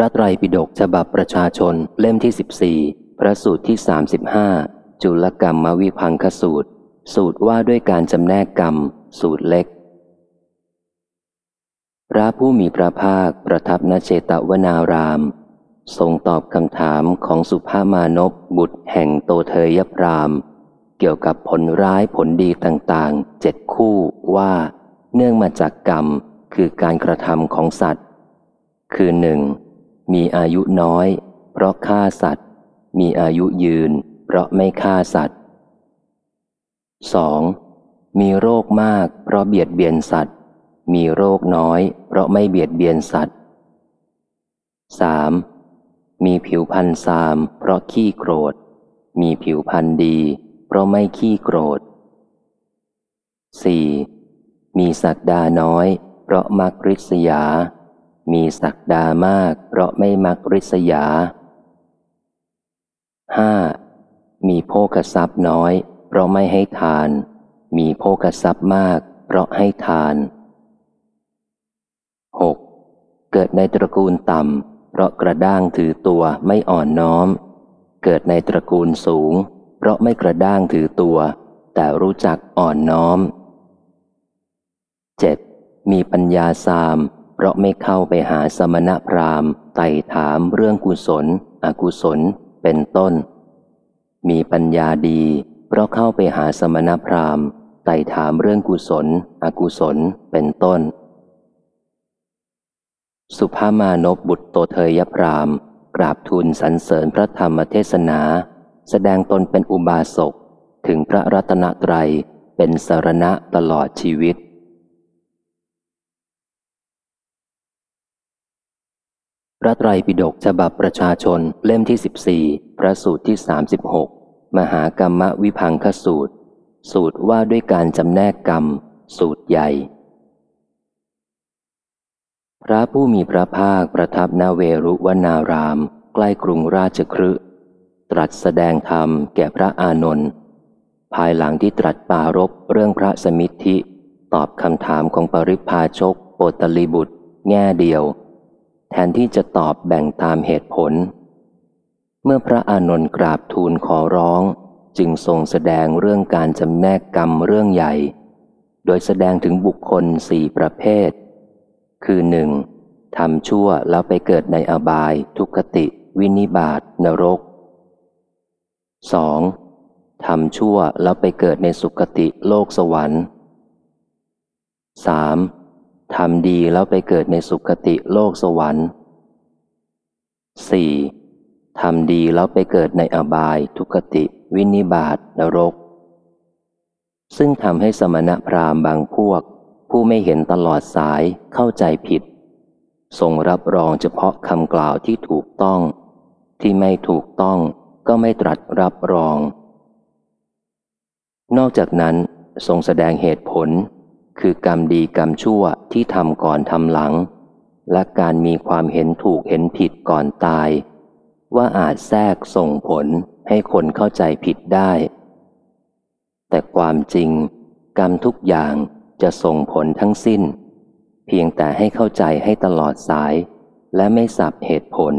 พระไตรปิฎกฉบับประชาชนเล่มที่ 14 พระสูตรที่ 35 จุลกรรมมวิพังคสูตร สูตรว่าด้วยการจำแนกกรรม สูตรเล็ก พระผู้มีพระภาคประทับนเจตวนาราม ทรงตอบคำถามของสุภามานพบุตรแห่งโตเทยพรามเกี่ยวกับผลร้ายผลดีต่างๆเจ็ดคู่ว่า เนื่องมาจากกรรมคือการกระทำของสัตว์ คือหนึ่ง มีอายุน้อย เพราะฆ่าสัตว์ มีอายุยืน เพราะไม่ฆ่าสัตว์ 2. มีโรคมาก เพราะเบียดเบียนสัตว์ มีโรคน้อย เพราะไม่เบียดเบียนสัตว์ 3. มีผิวพันธ์ซาม เพราะขี้โกรธ มีผิวพันธ์ดี เพราะไม่ขี้โกรธ 4. มีศักดาน้อย เพราะมักริษยา มีศักดามาก เพราะไม่มักริษยา 5. มีโภกทรัพย์น้อย เพราะไม่ให้ทาน มีโภกทรัพย์มาก เพราะให้ทาน 6. เกิดในตระกูลต่ำ เพราะกระด้างถือตัวไม่อ่อนน้อม เกิดในตระกูลสูง เพราะไม่กระด้างถือตัว แต่รู้จักอ่อนน้อม 7. มีปัญญาสาม เพราะไม่เข้าไปหาสมณพราหมณ์ไต่ถามเรื่องกุศล อกุศล เป็นต้น มีปัญญาดี เพราะเข้าไปหาสมณพราหมณ์ไต่ถามเรื่องกุศล อกุศล เป็นต้น สุภามานพบุตรโตเทยพรามกราบทูลสรรเสริญพระธรรมเทศนา แสดงตนเป็นอุบาสกถึงพระรัตนตรัยเป็นสารณะตลอดชีวิต พระไตรปิฎกฉบับประชาชนเล่มที่ 14 พระสูตรที่ 36 มหากรรมวิพังคสูตร สูตรว่าด้วยการจำแนกกรรม สูตรใหญ่ พระผู้มีพระภาคประทับนาเวรุวนาราม ใกล้กรุงราชครืตรัสแสดงธรรมแก่พระอานนท์ภายหลังที่ตรัสปารบเรื่องพระสมิทธิ ตอบคำถามของปริพาชกโปตลีบุตร แง่เดียว แทนที่จะตอบแบ่งตามเหตุผล เมื่อพระอานนท์กราบทูลขอร้อง จึงทรงแสดงเรื่องการจำแนกกรรมเรื่องใหญ่ โดยแสดงถึงบุคคลสี่ประเภท คือหนึ่งทำชั่วแล้วไปเกิดในอบาย ทุกติ วินิบาตนรก 2. ทำชั่วแล้วไปเกิดในสุคติโลกสวรรค์ 3. ทำดีแล้วไปเกิดในสุคติโลกสวรรค์ 4. ทำดีแล้วไปเกิดในอบาย ทุกติ วินิบาตนรก ซึ่งทำให้สมณพราหมณ์บางพวก ผู้ไม่เห็นตลอดสายเข้าใจผิด ทรงรับรองเฉพาะคำกล่าวที่ถูกต้อง ที่ไม่ถูกต้องก็ไม่ตรัสรับรอง นอกจากนั้นทรงแสดงเหตุผล คือกรรมดีกรรมชั่วที่ทำก่อนทำหลัง และการมีความเห็นถูกเห็นผิดก่อนตาย ว่าอาจแทรกส่งผลให้คนเข้าใจผิดได้ แต่ความจริง กรรมทุกอย่างจะส่งผลทั้งสิ้น เพียงแต่ให้เข้าใจให้ตลอดสาย และไม่สับเหตุผล